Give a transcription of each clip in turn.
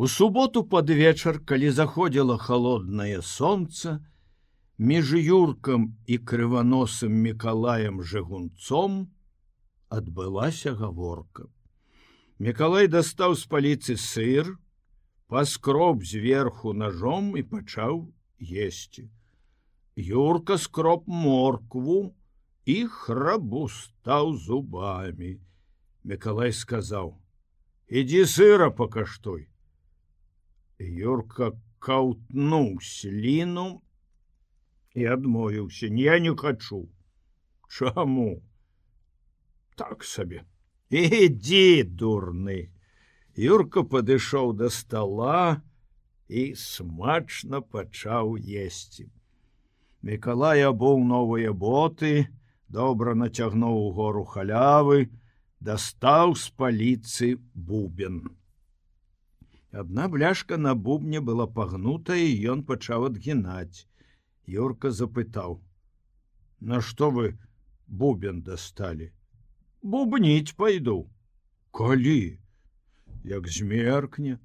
У суботу пад вечар, калі заходзіла холоднае солнце, між юркам і крываносым мікалаем жыгунцом адбылася гаворка. Мікалай дастаў з паліцы сыр, паскроб зверху ножом і пачаў есці. Юрка скроб моркву і храбустаў зубамі. Мікалай сказаў: « Ідзі сыра пакаштуй. Юрка каўтнуў сліну і адмовіўся, я не хачу. Чаму? Так сабе. Ідзі, дурны. Юрка падышоў да стола і смачна пачаў есці. Мікалай абуў новыя боты, добра нацягнуў гору халявы, дастаў з паліцы бубен. Адна бляшка на бубне была пагнутая, і ён пачаў адгінаць. Юрка запытаў: « Нашто вы бубен дасталі? Бубніць пайду. Калі? Як змеркне?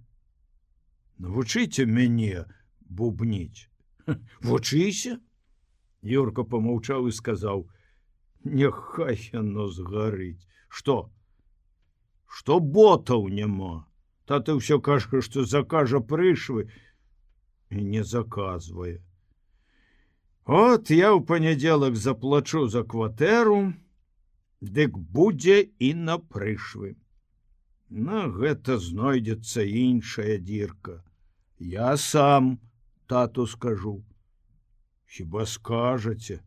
Навучыце мяне бубніць. Вучыся? Юрка помаўчаў і сказаў: « Няхай яно згарыць. Што? Што ботаў няма? Тата ўсё кажа што закажа прыйшвы і не заказвае от я ў панядзелак заплачу за кватэру дык будзе і на прыйшвы на гэта знойдзецца іншая дзірка я сам тату скажу. Хіба скажаце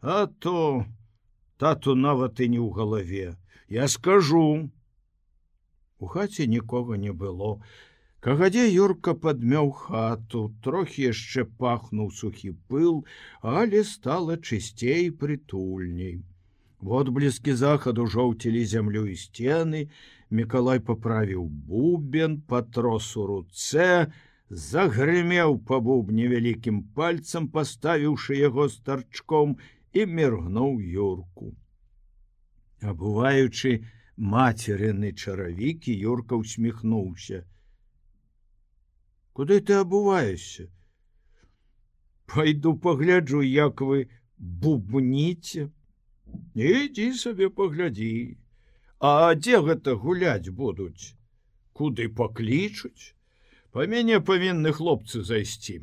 а то тату нават і не ў галаве я скажу У хаце нікога не было. Кагадзе Юрка падмёў хату, трохі яшчэ пахнуў сухі пыл, але стала чысцей прытульней. Вот блізкі захаду жоўцілі зямлю і сцены, Миколай паправіў бубен, патрос у руцэ, загрымеў па бубне вялікім пальцам, паставіўшы яго старчком і міргнуў юрку. Абуваючы, мацерыны чаравікі юрка усміхнуўся куды ты абуваешься пойду пагляджу як вы бубніце ідзі сабе паглядзі а дзе гэта гуляць будуць куды паклічуць па мяне павінны хлопцы зайсці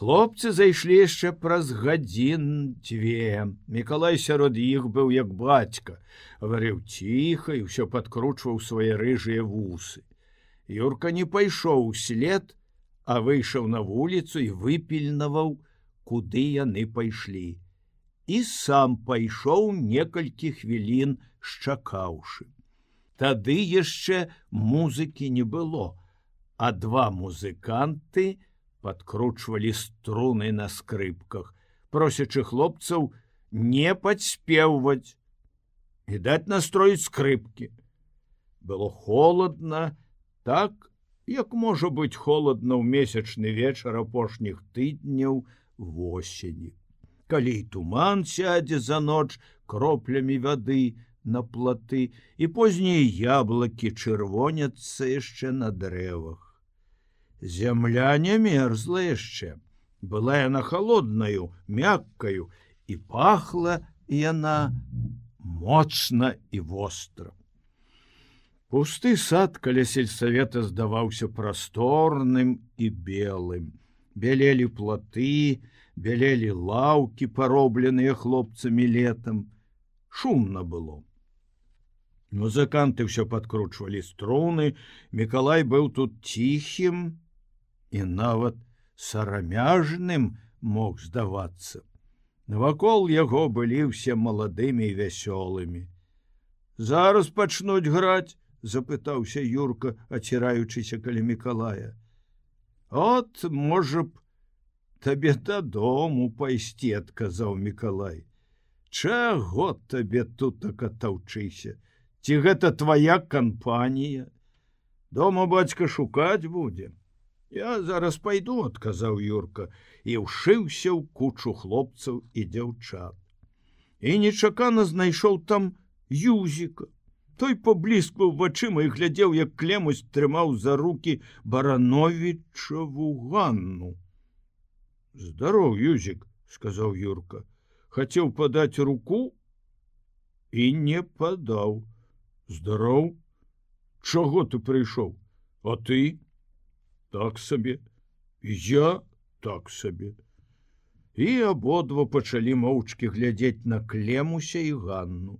Хлопцы зайшлі яшчэ праз гадзін дзве. Мікалай сярод іх быў як бацька, гаварыў ціха і ўсё падкручваў свае рыжыя вусы. Юрка не пайшоў след, а выйшаў на вуліцу і выпільнаваў, куды яны пайшлі. І сам пайшоў некалькі хвілін шчакаўшы. Тады яшчэ музыкі не было, а два музыканты, подкручвалі струны на скрыпках, просячы хлопцаў не падспеўваць і даць настроіць скрыпкі. Было холодно, так, як можа быць холодно ў месячны вечар апошніх тыдняў восені. Калі туман сядзе за ноч кроплямі вады на платы і познія яблыкі чырвоняцца яшчэ на дрэвах. Зямля не мерзла яшчэ. Была яна холоднаю, мяккаю і пахла яна моцна і востра. Пусты сад каля сельсавета здаваўся прасторным і белым. Бялелі платы, бялелі лаўкі, паробленыя хлопцамі летом. Шумна было. Музыканты ўсё падкручвалі струны, Миколай быў тут ціхім, і нават сарамяжным мог здавацца. Навакол яго былі ўсе маладымі і вясёлымі. Зараз пачнуць граць, запытаўся Юрка, аціраючыся каля Миколая. От, можа б, табе дадому пайсці, адказаў Миколай. Чаго табе тут так атаўчыся? Ці гэта твоя кампанія? Дома бацька шукаць будзе. Я зараз пайду, адказаў Юрка і ўшыўся ў кучу хлопцаў і дзяўчат. І нечакана знайшоў там юзіка. той пабліскваў вачыма і глядзеў як клемусь трымаў за руки барановічаву ганну здароў юзік сказаў юрка. Хацеў падаць руку і не падаў здароў чаго ты прыйшоў а ты так сабе. Я так сабе. І абодва пачалі моўчкі глядзець на клемуся і ганну.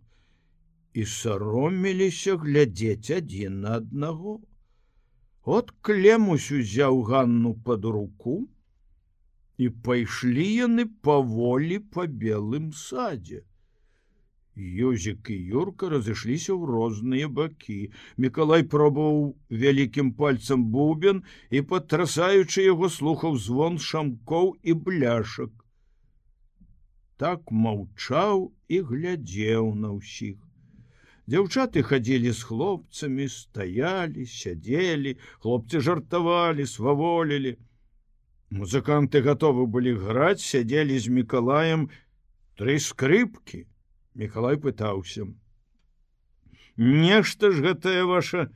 І сароміліся глядзець адзін на аднаго. От клемусь узяў ганну под руку і пайшлі яны паволі по белым садзе Юзік і Юрка разышліся ў розныя бакі. Мікалай пробаваў вялікім пальцам бубен і, патрасаючы яго слухаў звон шамкоў і бляшак. Так маўчаў і глядзеў на ўсіх. Дзяўчаты хадзілі з хлопцамі, стаялі, сядзелі, хлопцы жартавалі, сваволілі. Музыканты гатовы былі граць, сядзелі з мікалаем тры скрыпкі. Миколай пытаўся. Нешта ж гэтая ваша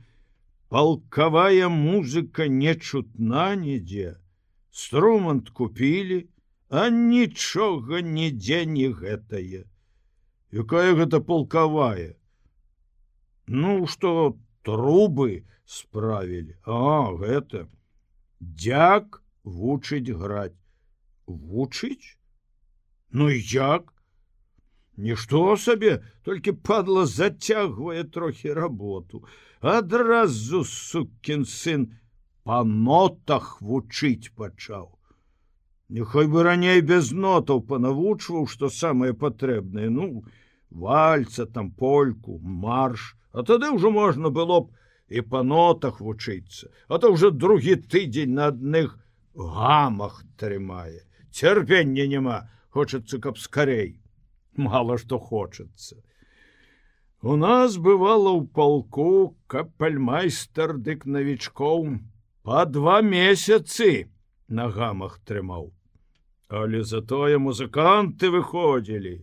палкавая музыка не чутна нідзе. Струмант купілі а нічога нідзе не гэтае. Якая гэта полкавая ну что трубы справілі. А гэта. Дзяк вучыць граць. Вучыць? Ну як Нішто сабе толькі падла зацягвае трохі работу. Адразу сукін сын па нотах вучыць пачаў. Няхай бы раней без нотаў панавучваў, што самае патрэбнае, ну, вальца там польку, марш, А тады ўжо можна было б і па нотах вучыцца, А то ўжо другі тыдзень на адных гамах трымае. Цярпення няма, хочацца, каб скарей мало что хочется у нас бывало ў полку капальмайстер дык навічкоў по два месяцы на гамах трымаў. Але затое музыканты выходзілі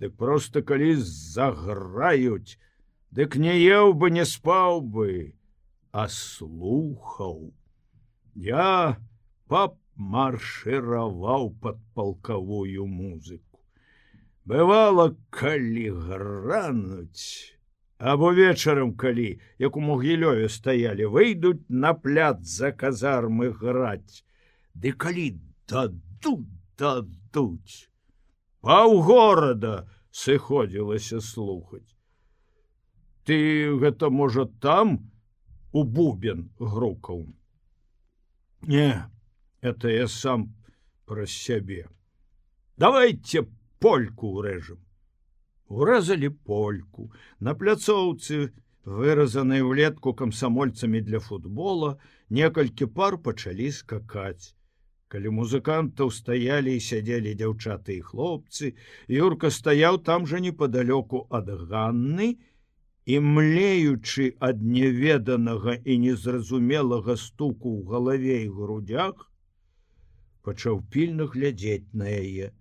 дык просто калі заграюць дык не еў бы не спаў бы а слухаў. Я пап маршыраваў под палкавую музыку бывало калі грануць або вечарам калі як у могілёве стаялі выйдуць на пляд за казармы граць. Ды калі дадуць дадуць. Паўгорада сыходзілася слухаць. Ты гэта можа там у бубен грукаў? Не это я сам праз сябе. Давайте по польку рэжам. Урэзалі польку, на пляцоўцы, выразанай улетку камсамольцамі для футбола, некалькі пар пачалі скакаць. Калі музыкантаў стаялі і сядзелі дзяўчаты і хлопцы, Юрка стаяў там жа непадалёку ад ганны і млеючы ад неведанага і незразумелага стуку ў галаве і грудях, пачаў пільна глядзець на яе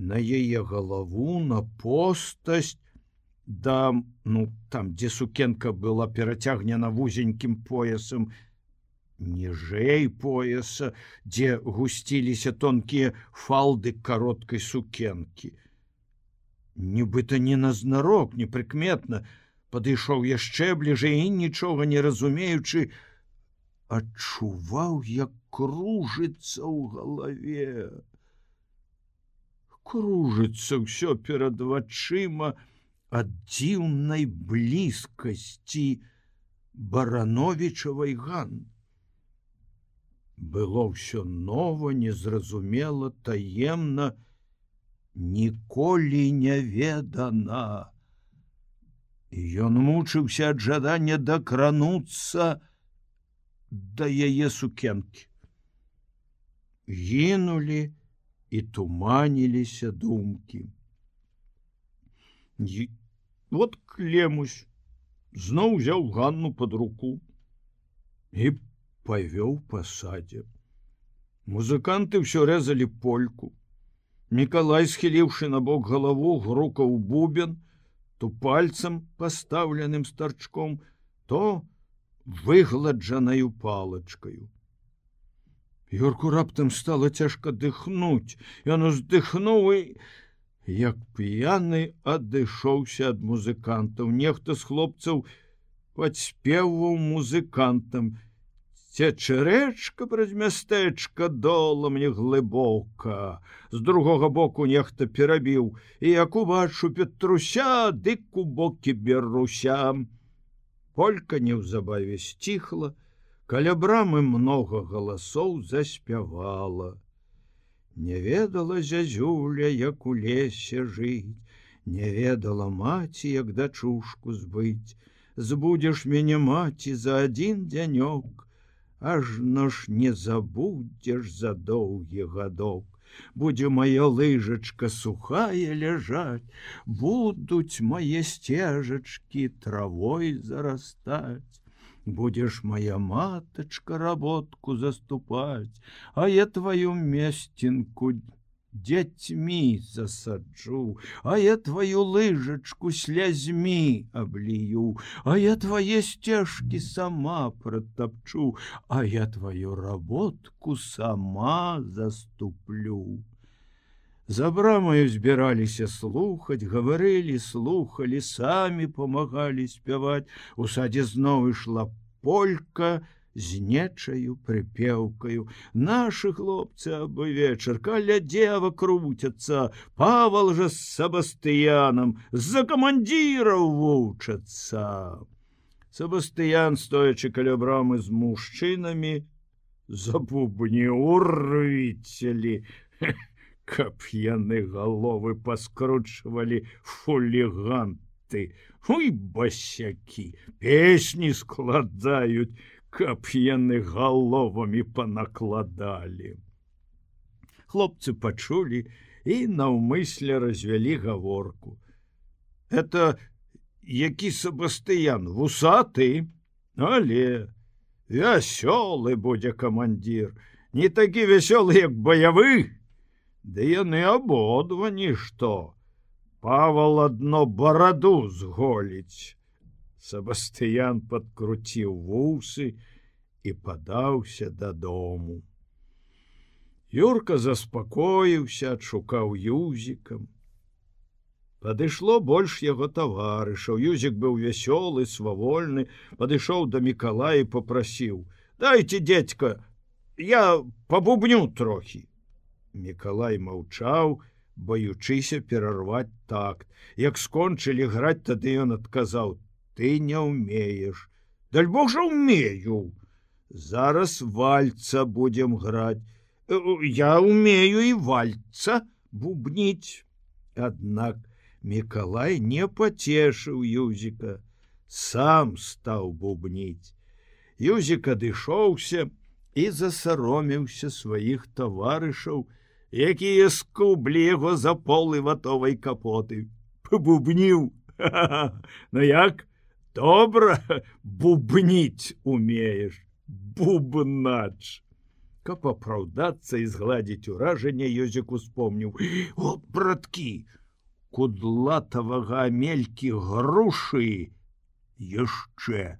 на яе галаву на постасць. Да ну там дзе сукенка была перацягнена вузенькім поясам ніжэй пояса дзе гусціліся тонкія фалды кароткай сукенкі. Нібыта не назнарок непрыкметна падышоў яшчэ бліжэй і нічога не разумеючы адчуваў як кружыцца ў галаве кружыцца ўсё перад вачыма ад дзіўнай блізкасці барановічавай ган. Было ўсё нова, незразумела, таемна, ніколі не ведана. Ён мучыўся ад жадання дакрануцца да яе сукенкі. Гінулі, і туманіліся думкі. І... вот клемусь зноў узяў ганну под руку і павёў пасадзе. Музыканты ўсё рэзалі польку. Мікалай, схіліўшы на бок галаву грукаў бубен, то пальцам пастаўленым старчком, то выгладжанаю палачкаю. Юрку раптам стало цяжка дыхнуць, Ён уздыхнуў і як п'яны адышоўся ад музыкантаў, нехта з хлопцаў падспеваў музыкантам, Цячэ рэчка праз мястэчка дола мне глыбока. З другога боку нехта перабіў, і як убачу Петруся, дык у бокі беруся. Полька неўзабаве сціхла, каля брамы многа галасоў заспявала. Не ведала зязюля, як у лесе жыць, Не ведала маці, як дачушку збыць, Збудзеш мяне маці за адзін дзянёк, ажно ж не забудзеш за доўгі гадок. Будзе моя лыжачка сухая ляжаць, будуць мае сцежачкі травой зарастаць. Будзеш моя матачка работку заступаць, а я твою месцінку дзецьмі засаджу, А я твою лыжачку слязьмі аблію, А я твае сцежкі сама протапчу, А я твою работку сама заступлю. За брамаю збіраліся слухаць, гаварылі, слухали, самі помагалі спяваць. У садзе зноў ішла полька, з нечаю прыпеўкаю. Нашы хлопцы абы вечар каля дзева круцяцца павал жа з сабастыянам з-за камандзіраў вучацца. Сабастыян стоячы каля брамы з мужчынамі забубні урвіцелі каб яны галовы паскручвалі фуліганты Уй басякі песні складаюць каб яны галовамі панакладалі. Хлопцы пачулі і наўмысле развялі гаворку. Это які сабастыян вусаты, але вясёлы будзе камандзір, не такі вясёлы, як баявы, Ды яны абодва нішто. Павал адно бараду зголіць. Сабастыян подкруціў вусы і падаўся дадому. Юрка заспакоіўся, адшукаў юзікам. Падышло больш яго таварышаў. Юзік быў вясёлы, свавольны, падышоў да Микола і попрасіў: « Дайце, дзедька, я пабубню трохі. Миколай маўчаў, баючыся перарваць такт. Як скончылі граць, тады ён адказаў: ты не умеешь даль бог же умею зараз вальца будем грать э, я умею и вальца бубнить аднак миколай не потешыў юзика сам стаў бубніць. Юзик адышоўся і засароміўся сваіх таварышаў якія скублі яго за полы ватовай капоты. Побубніў но як? Добра бубніць умееш бубнач! Каб апраўдацца і згладзіць уражанне ёзік успомніў от браткі кудлатавага мелькі грушы яшчэ!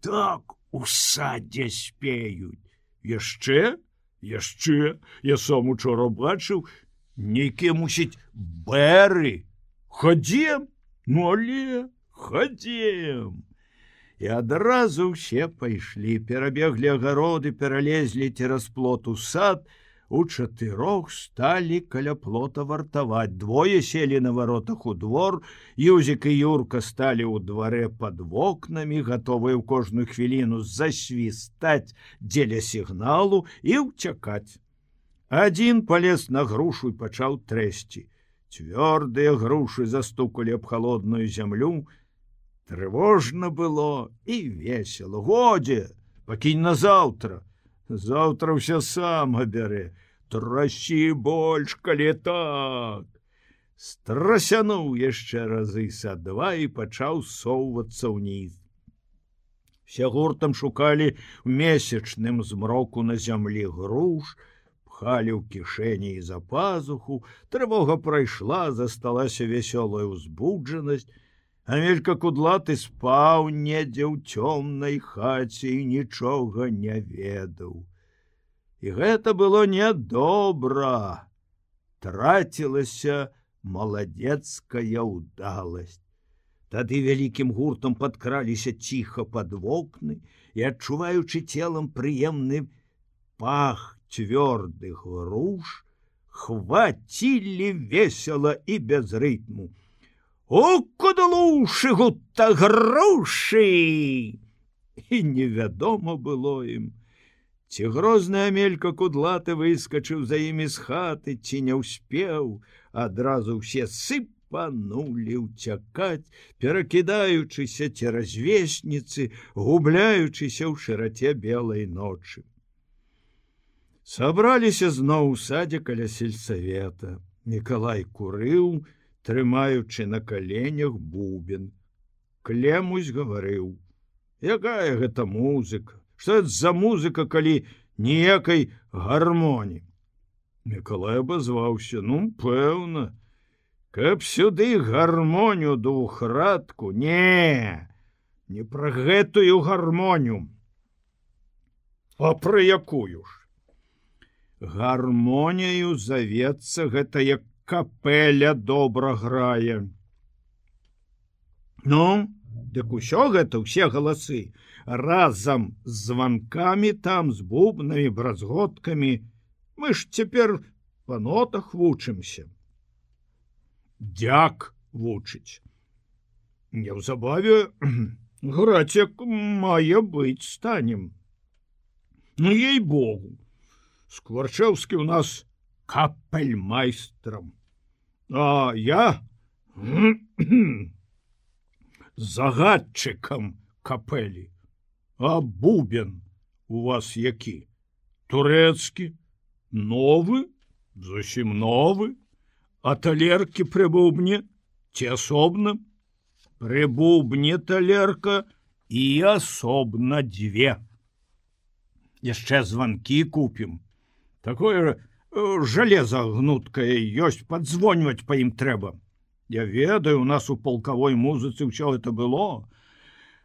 Так у садзе спеюць. Яшчэ яшчэ. Я сам учора бачыў нейкі мусіць бэры. Ходзем ну але ходзем і адразу ўсе пайшлі перабеглі агароды пералезлі цераз плоту сад у чатырох сталі каля плота вартаваць. Двое селі на варотах у двор юзік і юрка сталі ў дварэ под вокнамі гатовыя ў кожную хвіліну засвістаць дзеля сігналу і ўцякаць. Адзін палез на грушу і пачаў трэсці. Цвёрдыя грушы застукалі аб холодную зямлю. Трывожна было і весело годзе пакінь на заўтра ўсё сам абярэ трасі больш калі так. Страсянуў яшчэ разы са два і пачаў соўвацца ўніз. Все гуртам шукалі месячным змроку на зямлі груш пхалі ў кішэні і за пазуху. Трывога прайшла засталася вясёлая ўзбуджанасць Амелька кудлаты спаў недзе ў цёмнай хаце і нічога не ведаў. І гэта было нядобра. Трацілася маладзецкая ўдаласць. Тады вялікім гуртам падкраліся ціха пад вокны і адчуваючы целам прыемны пах цвёрдых груш, хвацілі весела і без рытму. О куда лучше гута грушы і невядома было ім ці грозная мелька кудлаты выскачыў за імі з хаты ці не ўспеў. Адразу ўсе сыпанулі ўцякаць перакідаючыся цераз весніцы губляючыся ў шыраце белай ночы. Сабраліся зноў у садзе каля сельсавета. Миколай курыў и трымаючы на каленях бубен. Клемусь гаварыў: якая гэта музыка, что это за музыка, калі ніякай гармоні. Миколай абазваўся, ну пэўна, каб сюды гармонію двухрадку не, не пра гэтую гармонію. А пра якую ж? Гармонію завецца гэта як капеля добра грае. Ну, дык усё гэта ўсе галасы разам з званкамі там з бубнамі бразготкамі мы ж цяпер па нотах вучымся. Дяк вучыць. Неўзабаве граць як мае быць станем. Ну ей богу, скварчэўскі у нас капель майстрам а я загадчыкам капелі. А бубен у вас які? Турэцкі новы зусім новы а талеркі прыбубне ці асобна прыбубне талерка і асобна дзве яшчэ званкі купім. Такое железа гнуткае ёсць подзвоньваць по ім трэба я ведаю у нас у полкавой музыцы ўсё это было?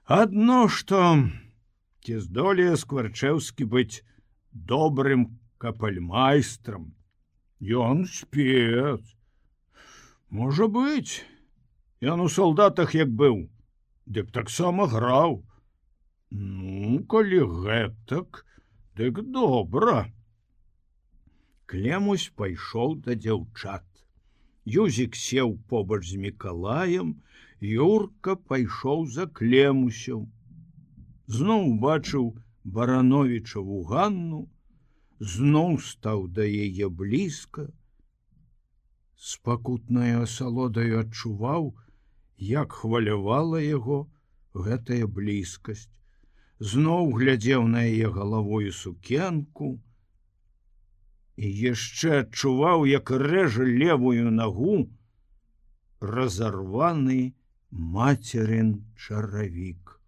Одно что ці здолее скварчэўскі быць добрым капальмайстрам ён спец. Можа быть ён у солдатах як быў дык таксама граў. Ну калі гэтак дык добра Клемусь пайшоў да дзяўчат. Юзік сеў побач з мікалаем, Юрка пайшоў за клемусяў. Зноў бачыў барановичаву ганну, зноў стаў да яе блізка. Спакутная асалодаю адчуваў, як хвалявала яго гэтая блізкасць. Зноў глядзеў на яе галавою сукенку, і яшчэ адчуваў, як рэжа левую нагу разарваны мацерын чаравік.